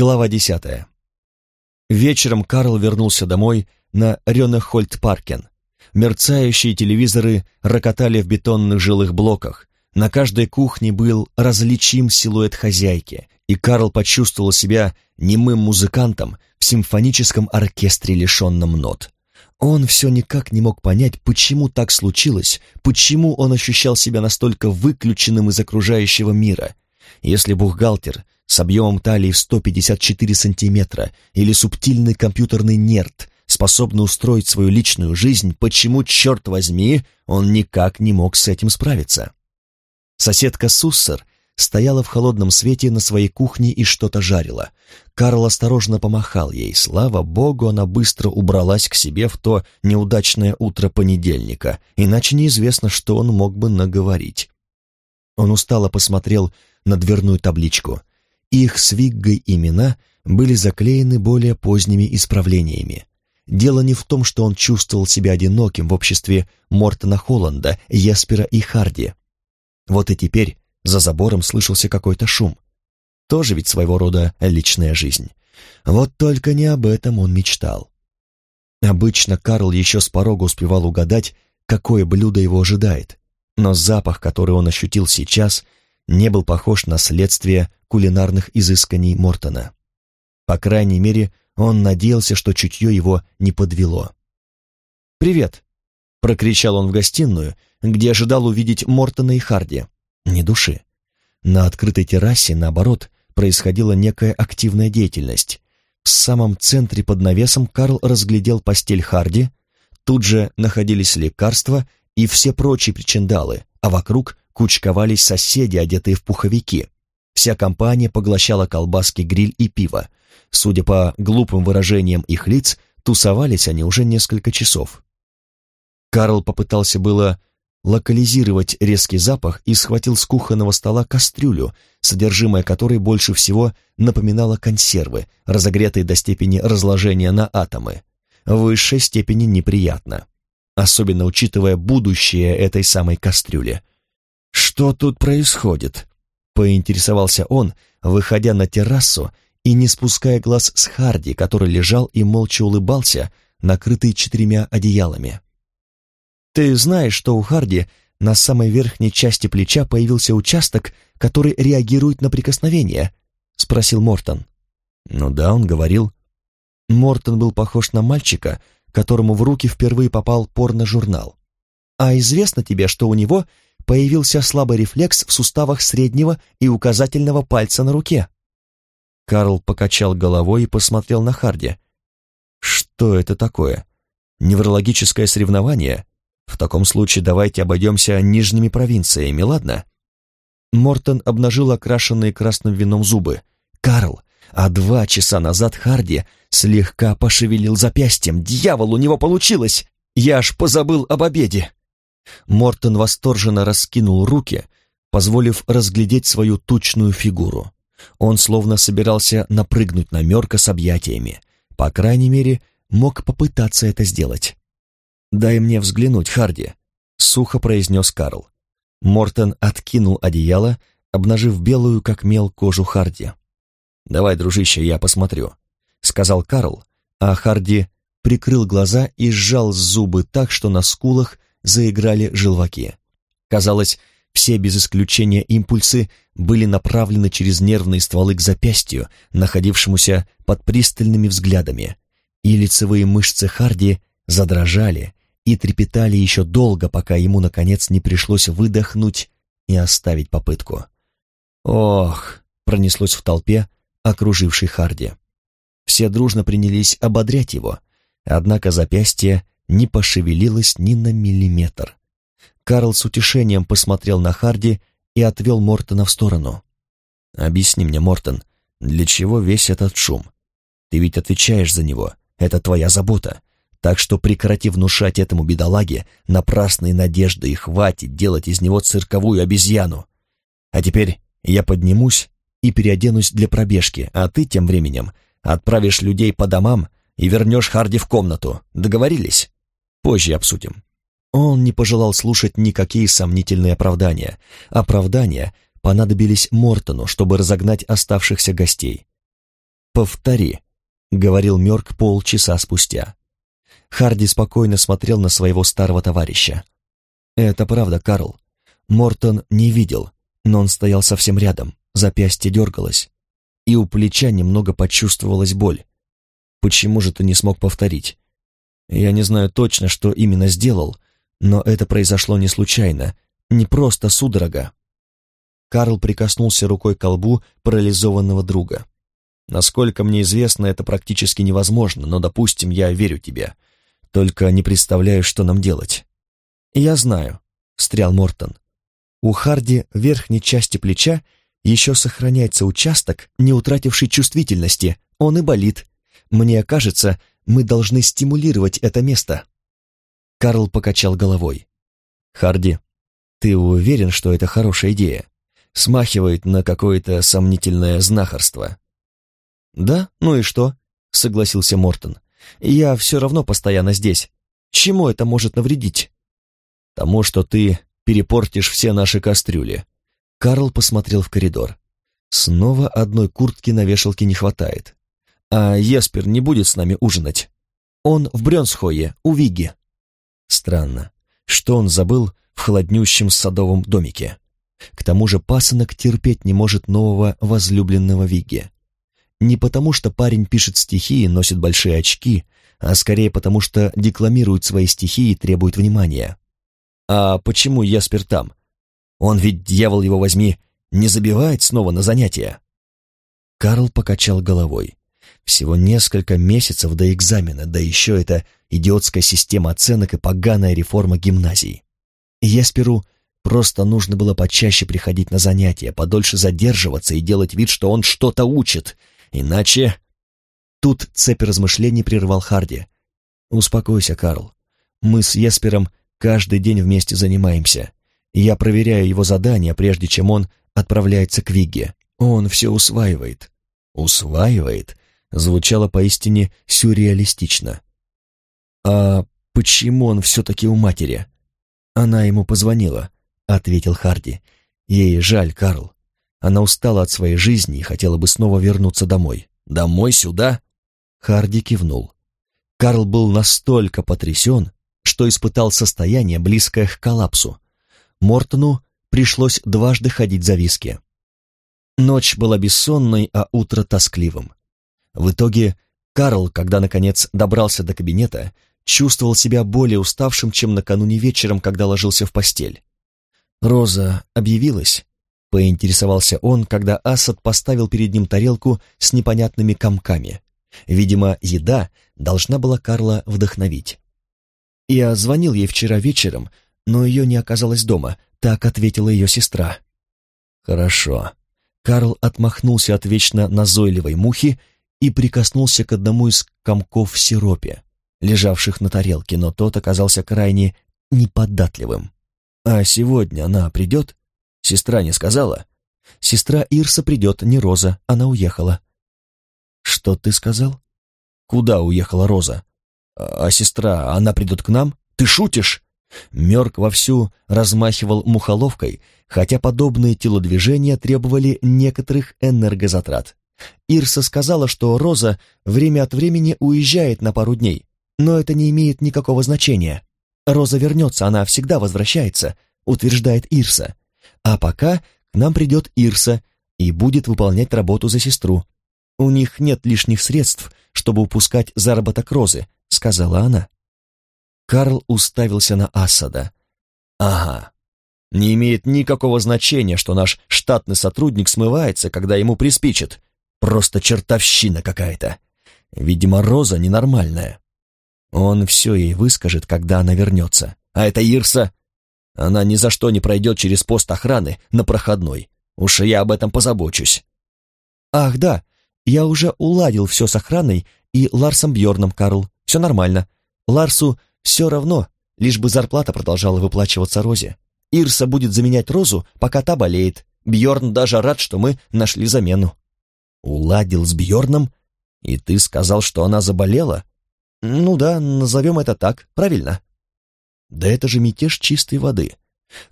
Глава десятая. Вечером Карл вернулся домой на Рёнехольд-Паркен. Мерцающие телевизоры рокотали в бетонных жилых блоках. На каждой кухне был различим силуэт хозяйки, и Карл почувствовал себя немым музыкантом в симфоническом оркестре, лишенном нот. Он все никак не мог понять, почему так случилось, почему он ощущал себя настолько выключенным из окружающего мира. Если бухгалтер с объемом талии в 154 сантиметра или субтильный компьютерный нерд способны устроить свою личную жизнь, почему, черт возьми, он никак не мог с этим справиться? Соседка Суссер стояла в холодном свете на своей кухне и что-то жарила. Карл осторожно помахал ей. Слава богу, она быстро убралась к себе в то неудачное утро понедельника, иначе неизвестно, что он мог бы наговорить. Он устало посмотрел на дверную табличку. Их с Виггой имена были заклеены более поздними исправлениями. Дело не в том, что он чувствовал себя одиноким в обществе Мортона Холланда, Еспера и Харди. Вот и теперь за забором слышался какой-то шум. Тоже ведь своего рода личная жизнь. Вот только не об этом он мечтал. Обычно Карл еще с порога успевал угадать, какое блюдо его ожидает, но запах, который он ощутил сейчас, не был похож на следствие кулинарных изысканий Мортона. По крайней мере, он надеялся, что чутье его не подвело. «Привет!» — прокричал он в гостиную, где ожидал увидеть Мортона и Харди. Ни души. На открытой террасе, наоборот, происходила некая активная деятельность. В самом центре под навесом Карл разглядел постель Харди, тут же находились лекарства и все прочие причиндалы, а вокруг кучковались соседи, одетые в пуховики. Вся компания поглощала колбаски, гриль и пиво. Судя по глупым выражениям их лиц, тусовались они уже несколько часов. Карл попытался было локализировать резкий запах и схватил с кухонного стола кастрюлю, содержимое которой больше всего напоминало консервы, разогретые до степени разложения на атомы. В высшей степени неприятно, особенно учитывая будущее этой самой кастрюли. «Что тут происходит?» — поинтересовался он, выходя на террасу и не спуская глаз с Харди, который лежал и молча улыбался, накрытый четырьмя одеялами. «Ты знаешь, что у Харди на самой верхней части плеча появился участок, который реагирует на прикосновение?» — спросил Мортон. «Ну да, он говорил». Мортон был похож на мальчика, которому в руки впервые попал порно-журнал. «А известно тебе, что у него появился слабый рефлекс в суставах среднего и указательного пальца на руке. Карл покачал головой и посмотрел на Харди. Что это такое? Неврологическое соревнование? В таком случае давайте обойдемся нижними провинциями, ладно? Мортон обнажил окрашенные красным вином зубы. «Карл, а два часа назад Харди слегка пошевелил запястьем. Дьявол, у него получилось! Я аж позабыл об обеде!» Мортон восторженно раскинул руки, позволив разглядеть свою тучную фигуру. Он словно собирался напрыгнуть на Мерка с объятиями. По крайней мере, мог попытаться это сделать. «Дай мне взглянуть, Харди», — сухо произнес Карл. Мортон откинул одеяло, обнажив белую, как мел, кожу Харди. «Давай, дружище, я посмотрю», — сказал Карл, а Харди прикрыл глаза и сжал зубы так, что на скулах заиграли желваки. Казалось, все без исключения импульсы были направлены через нервные стволы к запястью, находившемуся под пристальными взглядами, и лицевые мышцы Харди задрожали и трепетали еще долго, пока ему, наконец, не пришлось выдохнуть и оставить попытку. «Ох!» — пронеслось в толпе, окружившей Харди. Все дружно принялись ободрять его, однако запястье не пошевелилась ни на миллиметр. Карл с утешением посмотрел на Харди и отвел Мортона в сторону. «Объясни мне, Мортон, для чего весь этот шум? Ты ведь отвечаешь за него, это твоя забота. Так что прекрати внушать этому бедолаге напрасные надежды и хватит делать из него цирковую обезьяну. А теперь я поднимусь и переоденусь для пробежки, а ты тем временем отправишь людей по домам и вернешь Харди в комнату. Договорились?» Позже обсудим. Он не пожелал слушать никакие сомнительные оправдания. Оправдания понадобились Мортону, чтобы разогнать оставшихся гостей. «Повтори», — говорил Мёрк полчаса спустя. Харди спокойно смотрел на своего старого товарища. «Это правда, Карл. Мортон не видел, но он стоял совсем рядом, запястье дергалось, и у плеча немного почувствовалась боль. Почему же ты не смог повторить? Я не знаю точно, что именно сделал, но это произошло не случайно, не просто судорога. Карл прикоснулся рукой к колбу парализованного друга. Насколько мне известно, это практически невозможно, но, допустим, я верю тебе. Только не представляю, что нам делать. Я знаю, встрял Мортон. У Харди в верхней части плеча еще сохраняется участок, не утративший чувствительности. Он и болит. Мне кажется, мы должны стимулировать это место. Карл покачал головой. Харди, ты уверен, что это хорошая идея? Смахивает на какое-то сомнительное знахарство. Да, ну и что? Согласился Мортон. Я все равно постоянно здесь. Чему это может навредить? Тому, что ты перепортишь все наши кастрюли. Карл посмотрел в коридор. Снова одной куртки на вешалке не хватает. А Еспер не будет с нами ужинать. Он в Брёнсхое, у Виги. Странно, что он забыл в холоднющем садовом домике. К тому же пасынок терпеть не может нового возлюбленного Виги. Не потому, что парень пишет стихи и носит большие очки, а скорее потому, что декламирует свои стихи и требует внимания. А почему Яспер там? Он ведь, дьявол его возьми, не забивает снова на занятия. Карл покачал головой. Всего несколько месяцев до экзамена, да еще эта идиотская система оценок и поганая реформа гимназии. Ясперу просто нужно было почаще приходить на занятия, подольше задерживаться и делать вид, что он что-то учит, иначе... Тут цепь размышлений прервал Харди. «Успокойся, Карл. Мы с Еспером каждый день вместе занимаемся. Я проверяю его задания, прежде чем он отправляется к Вигге. Он все усваивает». «Усваивает?» Звучало поистине сюрреалистично. «А почему он все-таки у матери?» «Она ему позвонила», — ответил Харди. «Ей жаль, Карл. Она устала от своей жизни и хотела бы снова вернуться домой». «Домой, сюда?» Харди кивнул. Карл был настолько потрясен, что испытал состояние, близкое к коллапсу. Мортону пришлось дважды ходить за виски. Ночь была бессонной, а утро тоскливым. В итоге Карл, когда наконец добрался до кабинета, чувствовал себя более уставшим, чем накануне вечером, когда ложился в постель. «Роза объявилась?» — поинтересовался он, когда Асад поставил перед ним тарелку с непонятными комками. Видимо, еда должна была Карла вдохновить. «Я звонил ей вчера вечером, но ее не оказалось дома», — так ответила ее сестра. «Хорошо». Карл отмахнулся от вечно назойливой мухи и прикоснулся к одному из комков в сиропе, лежавших на тарелке, но тот оказался крайне неподатливым. «А сегодня она придет?» Сестра не сказала. «Сестра Ирса придет, не Роза, она уехала». «Что ты сказал?» «Куда уехала Роза?» «А, а сестра, она придет к нам? Ты шутишь?» Мёрк вовсю размахивал мухоловкой, хотя подобные телодвижения требовали некоторых энергозатрат. Ирса сказала, что Роза время от времени уезжает на пару дней, но это не имеет никакого значения. Роза вернется, она всегда возвращается, утверждает Ирса. А пока к нам придет Ирса и будет выполнять работу за сестру. У них нет лишних средств, чтобы упускать заработок Розы, сказала она. Карл уставился на Асада. Ага, не имеет никакого значения, что наш штатный сотрудник смывается, когда ему приспичит. Просто чертовщина какая-то. Видимо, Роза ненормальная. Он все ей выскажет, когда она вернется. А это Ирса. Она ни за что не пройдет через пост охраны на проходной. Уж я об этом позабочусь. Ах, да, я уже уладил все с охраной и Ларсом Бьорном, Карл. Все нормально. Ларсу все равно, лишь бы зарплата продолжала выплачиваться Розе. Ирса будет заменять Розу, пока та болеет. Бьорн даже рад, что мы нашли замену. Уладил с Бьорном? И ты сказал, что она заболела? Ну да, назовем это так, правильно? Да это же мятеж чистой воды.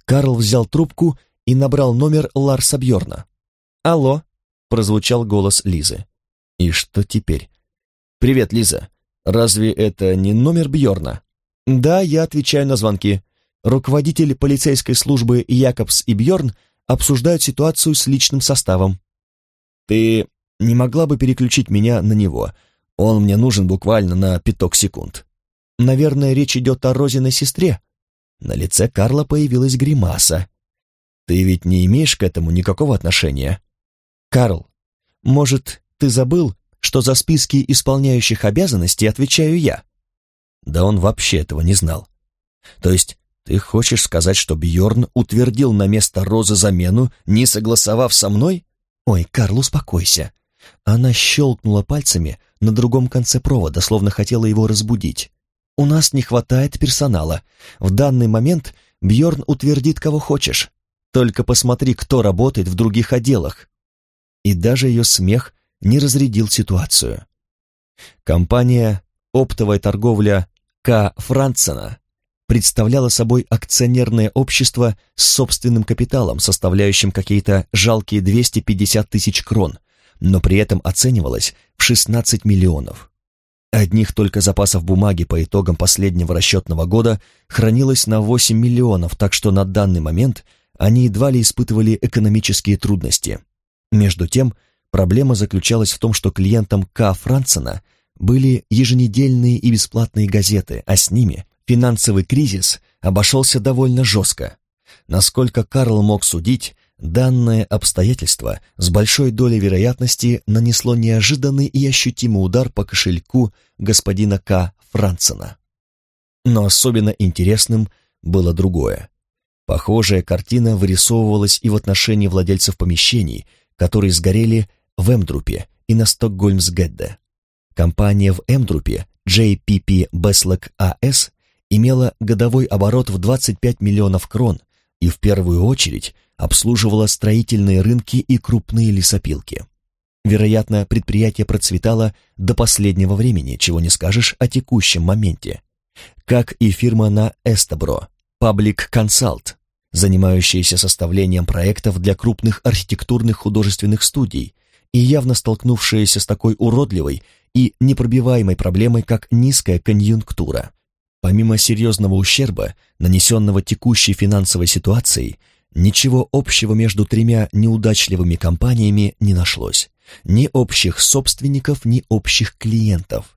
Карл взял трубку и набрал номер Ларса Бьорна. «Алло», — прозвучал голос Лизы. И что теперь? «Привет, Лиза. Разве это не номер Бьорна? «Да, я отвечаю на звонки. Руководитель полицейской службы Якобс и Бьорн обсуждают ситуацию с личным составом. Ты не могла бы переключить меня на него? Он мне нужен буквально на пяток секунд. Наверное, речь идет о Розиной сестре. На лице Карла появилась гримаса. Ты ведь не имеешь к этому никакого отношения? Карл, может, ты забыл, что за списки исполняющих обязанности отвечаю я? Да он вообще этого не знал. То есть ты хочешь сказать, что Бьорн утвердил на место Розы замену, не согласовав со мной? Ой, Карл, успокойся. Она щелкнула пальцами на другом конце провода, словно хотела его разбудить. «У нас не хватает персонала. В данный момент Бьорн утвердит кого хочешь. Только посмотри, кто работает в других отделах». И даже ее смех не разрядил ситуацию. Компания «Оптовая торговля К. Францена» представляла собой акционерное общество с собственным капиталом, составляющим какие-то жалкие 250 тысяч крон, но при этом оценивалась в 16 миллионов. Одних только запасов бумаги по итогам последнего расчетного года хранилось на 8 миллионов, так что на данный момент они едва ли испытывали экономические трудности. Между тем, проблема заключалась в том, что клиентам К. Францена были еженедельные и бесплатные газеты, а с ними финансовый кризис обошелся довольно жестко. Насколько Карл мог судить, Данное обстоятельство с большой долей вероятности нанесло неожиданный и ощутимый удар по кошельку господина К. Францена. Но особенно интересным было другое. Похожая картина вырисовывалась и в отношении владельцев помещений, которые сгорели в Эмдрупе и на Стокгольмсгедде. Компания в Эмдрупе JPP Beslek AS имела годовой оборот в 25 миллионов крон и в первую очередь обслуживала строительные рынки и крупные лесопилки. Вероятно, предприятие процветало до последнего времени, чего не скажешь о текущем моменте. Как и фирма на Эстебро, Public Consult, занимающаяся составлением проектов для крупных архитектурных художественных студий и явно столкнувшаяся с такой уродливой и непробиваемой проблемой, как низкая конъюнктура. Помимо серьезного ущерба, нанесенного текущей финансовой ситуацией, Ничего общего между тремя неудачливыми компаниями не нашлось. Ни общих собственников, ни общих клиентов.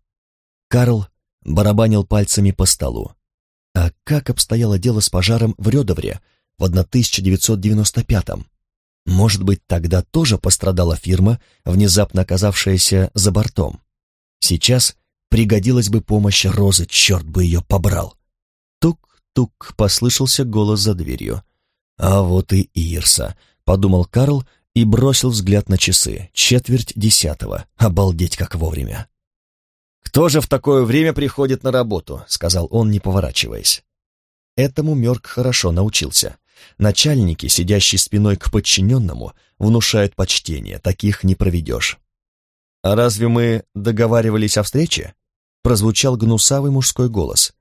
Карл барабанил пальцами по столу. А как обстояло дело с пожаром в Рёдовре в 1995-м? Может быть, тогда тоже пострадала фирма, внезапно оказавшаяся за бортом? Сейчас пригодилась бы помощь Розы, черт бы ее побрал. Тук-тук послышался голос за дверью. «А вот и Ирса», — подумал Карл и бросил взгляд на часы. Четверть десятого. Обалдеть, как вовремя. «Кто же в такое время приходит на работу?» — сказал он, не поворачиваясь. Этому Мёрк хорошо научился. Начальники, сидящие спиной к подчиненному, внушают почтение, таких не проведешь. «А разве мы договаривались о встрече?» — прозвучал гнусавый мужской голос.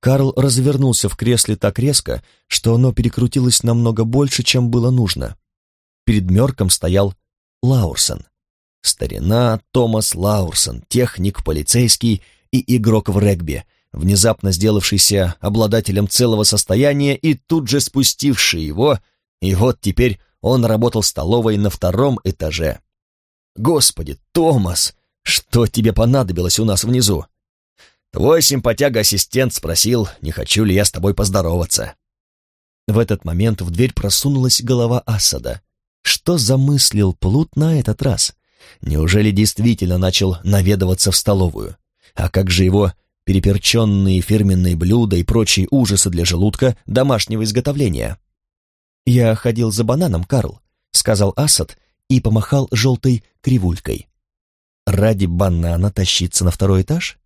Карл развернулся в кресле так резко, что оно перекрутилось намного больше, чем было нужно. Перед Мёрком стоял Лаурсон. Старина Томас Лаурсон, техник, полицейский и игрок в регби, внезапно сделавшийся обладателем целого состояния и тут же спустивший его, и вот теперь он работал столовой на втором этаже. «Господи, Томас, что тебе понадобилось у нас внизу?» Твой симпатяга-ассистент спросил, не хочу ли я с тобой поздороваться. В этот момент в дверь просунулась голова Асада. Что замыслил Плут на этот раз? Неужели действительно начал наведываться в столовую? А как же его переперченные фирменные блюда и прочие ужасы для желудка домашнего изготовления? «Я ходил за бананом, Карл», — сказал Асад и помахал желтой кривулькой. «Ради банана тащиться на второй этаж?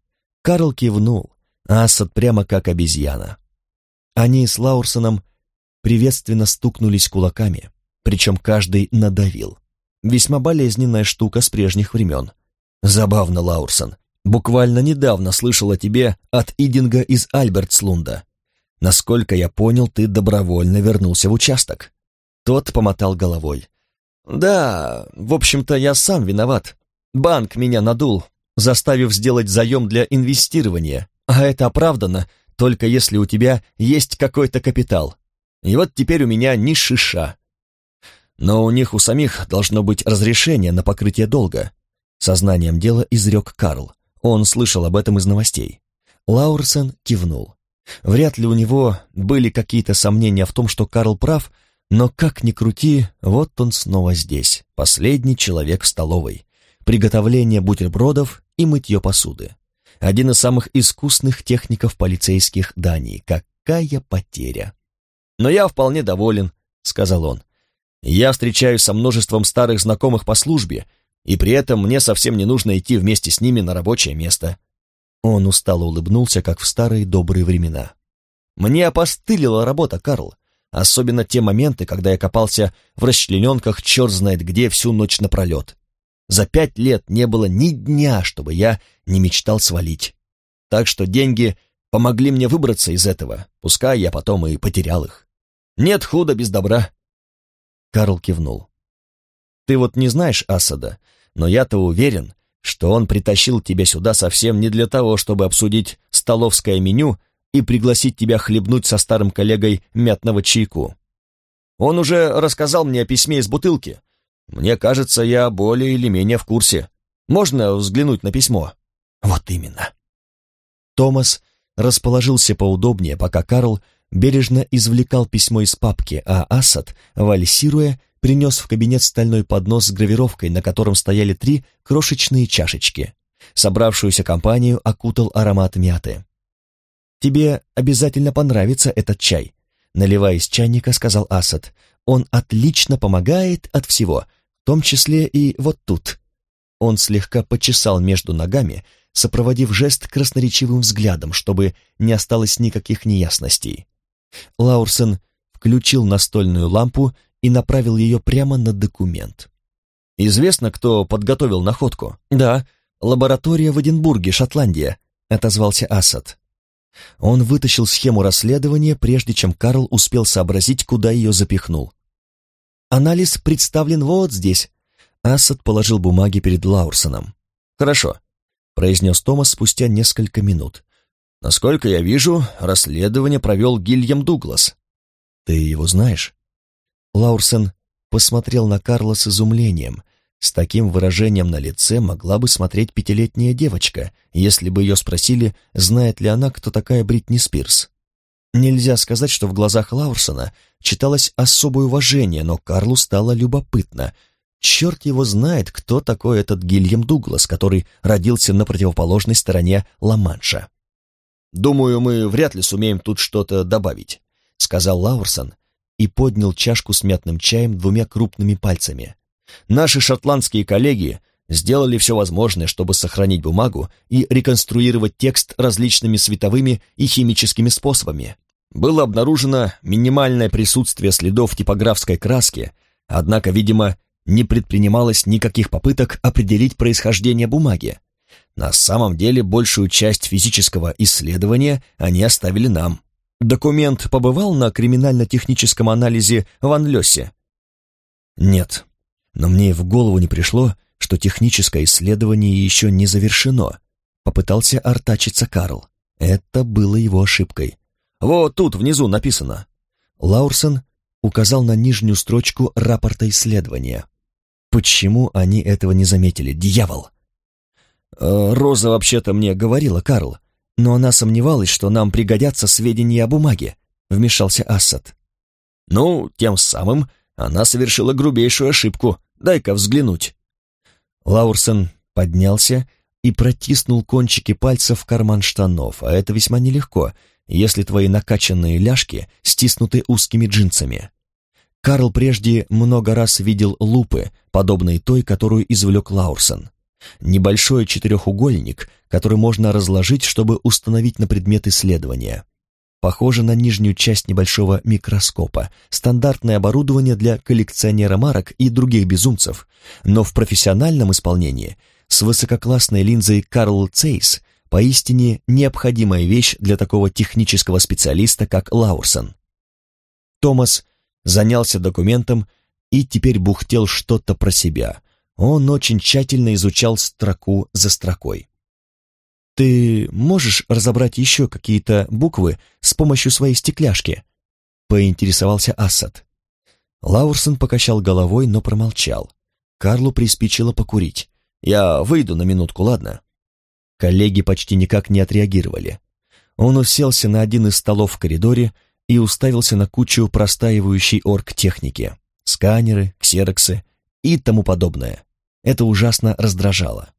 Карл кивнул, Асад прямо как обезьяна. Они с Лаурсоном приветственно стукнулись кулаками, причем каждый надавил. Весьма болезненная штука с прежних времен. Забавно, Лаурсон. Буквально недавно слышал о тебе от Идинга из Альбертслунда. Насколько я понял, ты добровольно вернулся в участок. Тот помотал головой. Да, в общем-то, я сам виноват. Банк меня надул, заставив сделать заем для инвестирования, а это оправдано только если у тебя есть какой-то капитал. И вот теперь у меня ни шиша. Но у них у самих должно быть разрешение на покрытие долга. Сознанием дела изрек Карл. Он слышал об этом из новостей. Лаурсен кивнул. Вряд ли у него были какие-то сомнения в том, что Карл прав, но как ни крути, вот он снова здесь, последний человек в столовой. Приготовление бутербродов и мытье посуды. Один из самых искусных техников полицейских Дании. Какая потеря! «Но я вполне доволен», — сказал он. «Я встречаюсь со множеством старых знакомых по службе, и при этом мне совсем не нужно идти вместе с ними на рабочее место. Он устало улыбнулся, как в старые добрые времена. «Мне опостылила работа, Карл. Особенно те моменты, когда я копался в расчлененках черт знает где всю ночь напролет. За пять лет не было ни дня, чтобы я не мечтал свалить. Так что деньги помогли мне выбраться из этого, пускай я потом и потерял их. Нет худа без добра». Карл кивнул. «Ты вот не знаешь Асада, но я-то уверен, что он притащил тебя сюда совсем не для того, чтобы обсудить столовское меню и пригласить тебя хлебнуть со старым коллегой мятного чайку. Он уже рассказал мне о письме из бутылки. Мне кажется, я более или менее в курсе. Можно взглянуть на письмо? Вот именно. Томас расположился поудобнее, пока Карл бережно извлекал письмо из папки, а Асад, вальсируя, принес в кабинет стальной поднос с гравировкой, на котором стояли три крошечные чашечки. Собравшуюся компанию окутал аромат мяты. «Тебе обязательно понравится этот чай», — наливая из чайника, сказал Асад. «Он отлично помогает от всего, том числе и вот тут». Он слегка почесал между ногами, сопроводив жест красноречивым взглядом, чтобы не осталось никаких неясностей. Лаурсен включил настольную лампу и направил ее прямо на документ. «Известно, кто подготовил находку?» «Да, лаборатория в Эдинбурге, Шотландия», — отозвался Асад. Он вытащил схему расследования, прежде чем Карл успел сообразить, куда ее запихнул. «Анализ представлен вот здесь». Асад положил бумаги перед Лаурсоном. «Хорошо», — произнес Томас спустя несколько минут. «Насколько я вижу, расследование провел Гильям Дуглас». «Ты его знаешь?» Лаурсен посмотрел на Карла с изумлением. С таким выражением на лице могла бы смотреть пятилетняя девочка, если бы ее спросили, знает ли она, кто такая Бритни Спирс. Нельзя сказать, что в глазах Лаурсона читалось особое уважение, но Карлу стало любопытно. Черт его знает, кто такой этот Гильям Дуглас, который родился на противоположной стороне Ла-Манша. «Думаю, мы вряд ли сумеем тут что-то добавить», — сказал Лаурсон, и поднял чашку с мятным чаем двумя крупными пальцами. Наши шотландские коллеги сделали все возможное, чтобы сохранить бумагу и реконструировать текст различными световыми и химическими способами. Было обнаружено минимальное присутствие следов типографской краски, однако, видимо, не предпринималось никаких попыток определить происхождение бумаги. На самом деле большую часть физического исследования они оставили нам. Документ побывал на криминально-техническом анализе в Анлёсе? Нет, но мне в голову не пришло, что техническое исследование еще не завершено. Попытался артачиться Карл. Это было его ошибкой. Вот тут внизу написано. Лаурсон указал на нижнюю строчку рапорта исследования. Почему они этого не заметили? Дьявол! «Э, Роза вообще-то мне говорила, Карл, но она сомневалась, что нам пригодятся сведения о бумаге, вмешался Ассад. Ну, тем самым она совершила грубейшую ошибку. Дай-ка взглянуть. Лаурсен поднялся и протиснул кончики пальцев в карман штанов, а это весьма нелегко, если твои накачанные ляжки стиснуты узкими джинсами. Карл прежде много раз видел лупы, подобные той, которую извлек Лаурсен. Небольшой четырехугольник, который можно разложить, чтобы установить на предмет исследования. Похоже на нижнюю часть небольшого микроскопа, стандартное оборудование для коллекционера марок и других безумцев, но в профессиональном исполнении с высококлассной линзой Карл Цейс поистине необходимая вещь для такого технического специалиста, как Лаурсон. Томас занялся документом и теперь бухтел что-то про себя, Он очень тщательно изучал строку за строкой. «Ты можешь разобрать еще какие-то буквы с помощью своей стекляшки?» — поинтересовался Ассад. Лаурсон покачал головой, но промолчал. Карлу приспичило покурить. «Я выйду на минутку, ладно?» Коллеги почти никак не отреагировали. Он уселся на один из столов в коридоре и уставился на кучу простаивающей оргтехники. Сканеры, ксероксы и тому подобное. Это ужасно раздражало.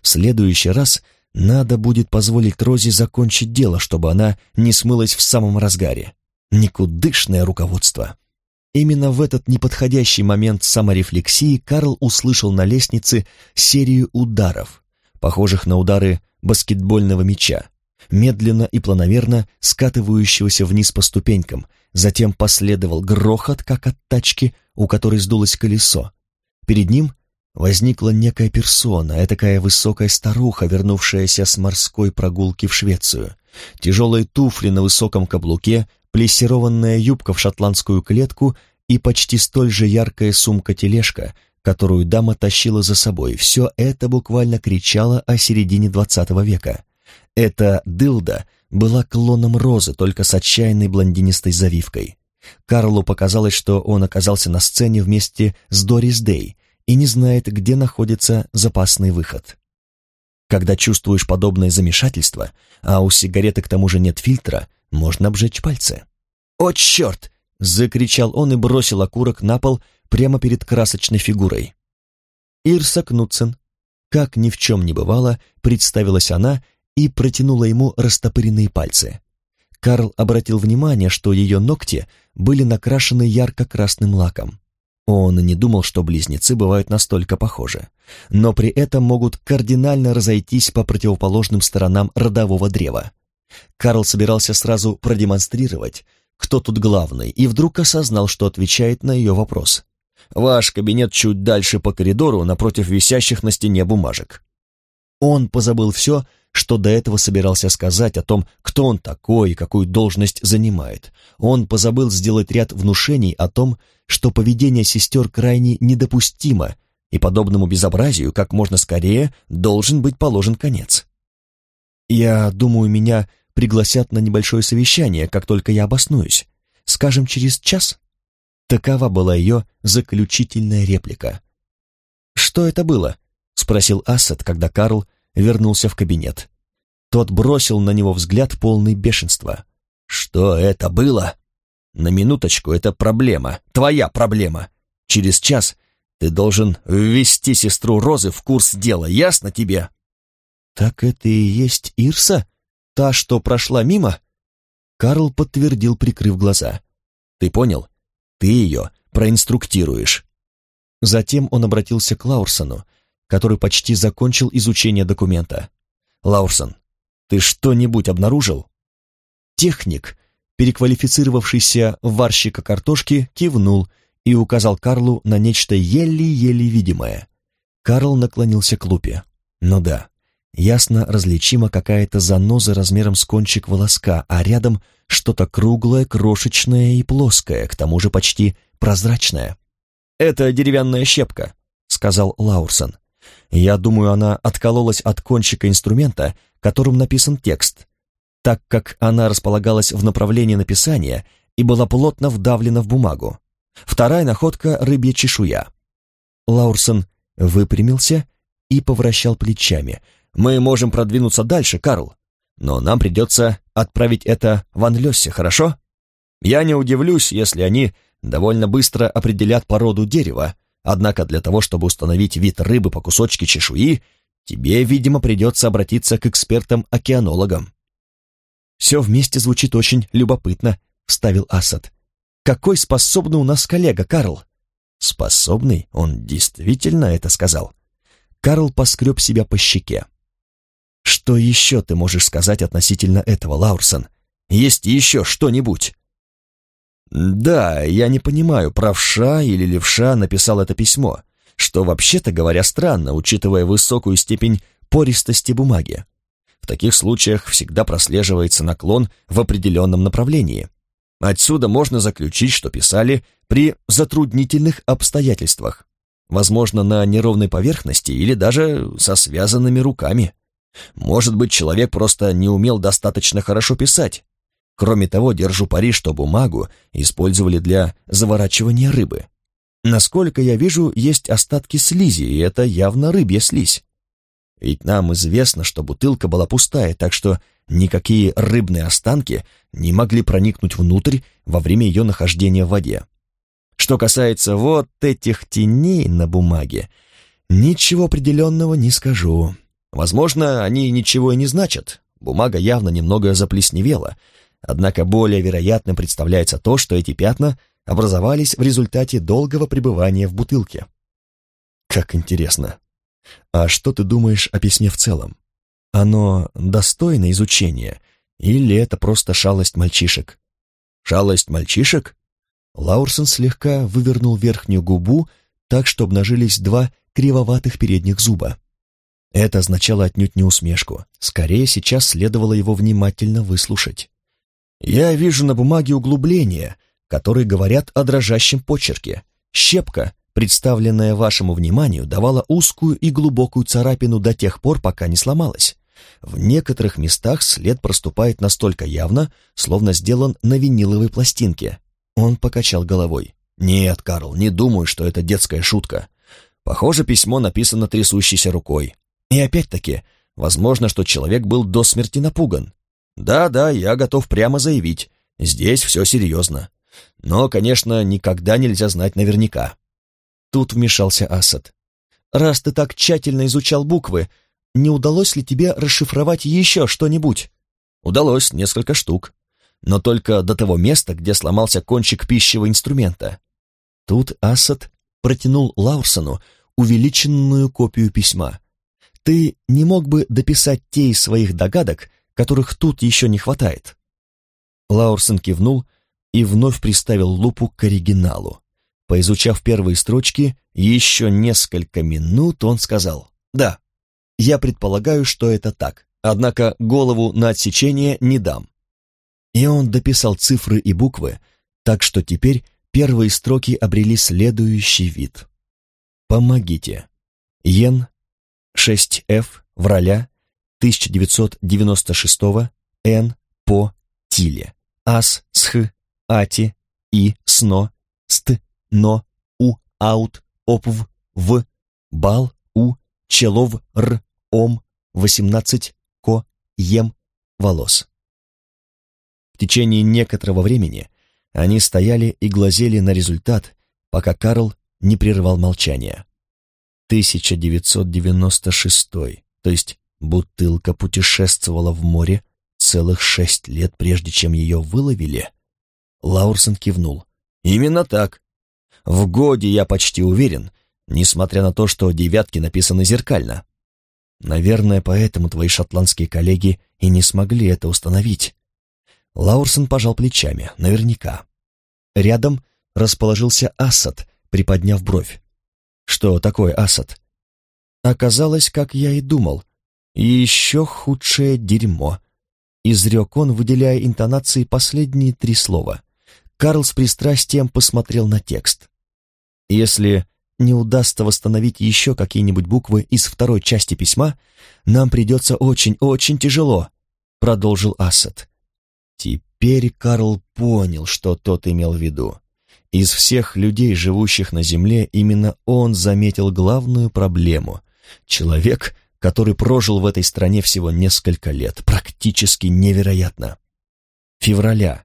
В следующий раз надо будет позволить Розе закончить дело, чтобы она не смылась в самом разгаре. Никудышное руководство. Именно в этот неподходящий момент саморефлексии Карл услышал на лестнице серию ударов, похожих на удары баскетбольного мяча, медленно и планомерно скатывающегося вниз по ступенькам, затем последовал грохот, как от тачки, у которой сдулось колесо. Перед ним возникла некая персона, такая высокая старуха, вернувшаяся с морской прогулки в Швецию. Тяжелые туфли на высоком каблуке, плессированная юбка в шотландскую клетку и почти столь же яркая сумка-тележка, которую дама тащила за собой. Все это буквально кричало о середине двадцатого века. Эта дылда была клоном розы, только с отчаянной блондинистой завивкой. Карлу показалось, что он оказался на сцене вместе с Дорис Дэй и не знает, где находится запасный выход. Когда чувствуешь подобное замешательство, а у сигареты к тому же нет фильтра, можно обжечь пальцы. «О, черт!» — закричал он и бросил окурок на пол прямо перед красочной фигурой. Ирса Кнутсен, как ни в чем не бывало, представилась она и протянула ему растопыренные пальцы. Карл обратил внимание, что ее ногти были накрашены ярко-красным лаком. Он не думал, что близнецы бывают настолько похожи, но при этом могут кардинально разойтись по противоположным сторонам родового древа. Карл собирался сразу продемонстрировать, кто тут главный, и вдруг осознал, что отвечает на ее вопрос. «Ваш кабинет чуть дальше по коридору, напротив висящих на стене бумажек». Он позабыл все, что до этого собирался сказать о том, кто он такой и какую должность занимает. Он позабыл сделать ряд внушений о том, что поведение сестер крайне недопустимо, и подобному безобразию как можно скорее должен быть положен конец. «Я думаю, меня пригласят на небольшое совещание, как только я обоснуюсь. Скажем, через час?» Такова была ее заключительная реплика. «Что это было?» — спросил Ассад, когда Карл вернулся в кабинет. Тот бросил на него взгляд полный бешенства. «Что это было?» «На минуточку, это проблема, твоя проблема. Через час ты должен ввести сестру Розы в курс дела, ясно тебе?» «Так это и есть Ирса? Та, что прошла мимо?» Карл подтвердил, прикрыв глаза. «Ты понял? Ты ее проинструктируешь». Затем он обратился к Лаурсону, который почти закончил изучение документа. «Лаурсон, ты что-нибудь обнаружил?» Техник, переквалифицировавшийся в варщика картошки, кивнул и указал Карлу на нечто еле-еле видимое. Карл наклонился к лупе. «Ну да, ясно различима какая-то заноза размером с кончик волоска, а рядом что-то круглое, крошечное и плоское, к тому же почти прозрачное». «Это деревянная щепка», — сказал Лаурсон. Я думаю, она откололась от кончика инструмента, которым написан текст, так как она располагалась в направлении написания и была плотно вдавлена в бумагу. Вторая находка — рыбья чешуя. Лаурсон выпрямился и повращал плечами. «Мы можем продвинуться дальше, Карл, но нам придется отправить это в Анлёсе, хорошо? Я не удивлюсь, если они довольно быстро определят породу дерева, Однако для того, чтобы установить вид рыбы по кусочке чешуи, тебе, видимо, придется обратиться к экспертам-океанологам. «Все вместе звучит очень любопытно», — вставил Асад. «Какой способный у нас коллега, Карл?» «Способный? Он действительно это сказал?» Карл поскреб себя по щеке. «Что еще ты можешь сказать относительно этого, Лаурсон? Есть еще что-нибудь?» Да, я не понимаю, правша или левша написал это письмо, что вообще-то говоря странно, учитывая высокую степень пористости бумаги. В таких случаях всегда прослеживается наклон в определенном направлении. Отсюда можно заключить, что писали при затруднительных обстоятельствах. возможно, на неровной поверхности или даже со связанными руками. Может быть, человек просто не умел достаточно хорошо писать. Кроме того, держу пари, что бумагу использовали для заворачивания рыбы. Насколько я вижу, есть остатки слизи, и это явно рыбья слизь. Ведь нам известно, что бутылка была пустая, так что никакие рыбные останки не могли проникнуть внутрь во время ее нахождения в воде. Что касается вот этих теней на бумаге, ничего определенного не скажу. Возможно, они ничего и не значат. Бумага явно немного заплесневела, однако более вероятным представляется то, что эти пятна образовались в результате долгого пребывания в бутылке. Как интересно. А что ты думаешь о письме в целом? Оно достойно изучения или это просто шалость мальчишек? Шалость мальчишек? Лаурсон слегка вывернул верхнюю губу так, что обнажились два кривоватых передних зуба. Это означало отнюдь не усмешку. Скорее, сейчас следовало его внимательно выслушать. «Я вижу на бумаге углубления, которые говорят о дрожащем почерке. Щепка, представленная вашему вниманию, давала узкую и глубокую царапину до тех пор, пока не сломалась. В некоторых местах след проступает настолько явно, словно сделан на виниловой пластинке. Он покачал головой. «Нет, Карл, не думаю, что это детская шутка. Похоже, письмо написано трясущейся рукой. И опять-таки, возможно, что человек был до смерти напуган. Да-да, я готов прямо заявить, здесь все серьезно. Но, конечно, никогда нельзя знать наверняка. Тут вмешался Асад. «Раз ты так тщательно изучал буквы, не удалось ли тебе расшифровать еще что-нибудь?» «Удалось, несколько штук. Но только до того места, где сломался кончик пищевого инструмента». Тут Асад протянул Лаурсону увеличенную копию письма. Ты не мог бы дописать те из своих догадок, которых тут еще не хватает?» Лаурсон кивнул и вновь приставил лупу к оригиналу. Поизучав первые строчки, еще несколько минут он сказал «Да, я предполагаю, что это так, однако голову на отсечение не дам». И он дописал цифры и буквы, так что теперь первые строки обрели следующий вид. «Помогите. Йен 6F Враля 1996 Н по Тиле Ас Сх Ати И Сно Ст Но У Аут Опв В Бал У Челов Р Ом 18 Ко Ем Волос. В течение некоторого времени они стояли и глазели на результат, пока Карл не прервал молчание. 1996, то есть бутылка путешествовала в море целых шесть лет, прежде чем ее выловили? Лаурсон кивнул. Именно так. В годе я почти уверен, несмотря на то, что девятки написаны зеркально. Наверное, поэтому твои шотландские коллеги и не смогли это установить. Лаурсон пожал плечами, наверняка. Рядом расположился Асад, приподняв бровь. Что такое Асад? Оказалось, как я и думал, еще худшее дерьмо. Изрек он, выделяя интонацией последние три слова. Карл с пристрастием посмотрел на текст. Если не удастся восстановить еще какие-нибудь буквы из второй части письма, нам придется очень-очень тяжело, продолжил Асад. Теперь Карл понял, что тот имел в виду. Из всех людей, живущих на Земле, именно он заметил главную проблему. Человек, который прожил в этой стране всего несколько лет. Практически невероятно. Февраля.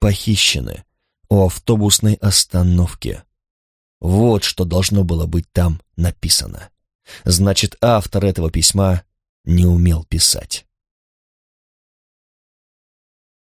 Похищены. У автобусной остановки. Вот что должно было быть там написано. Значит, автор этого письма не умел писать.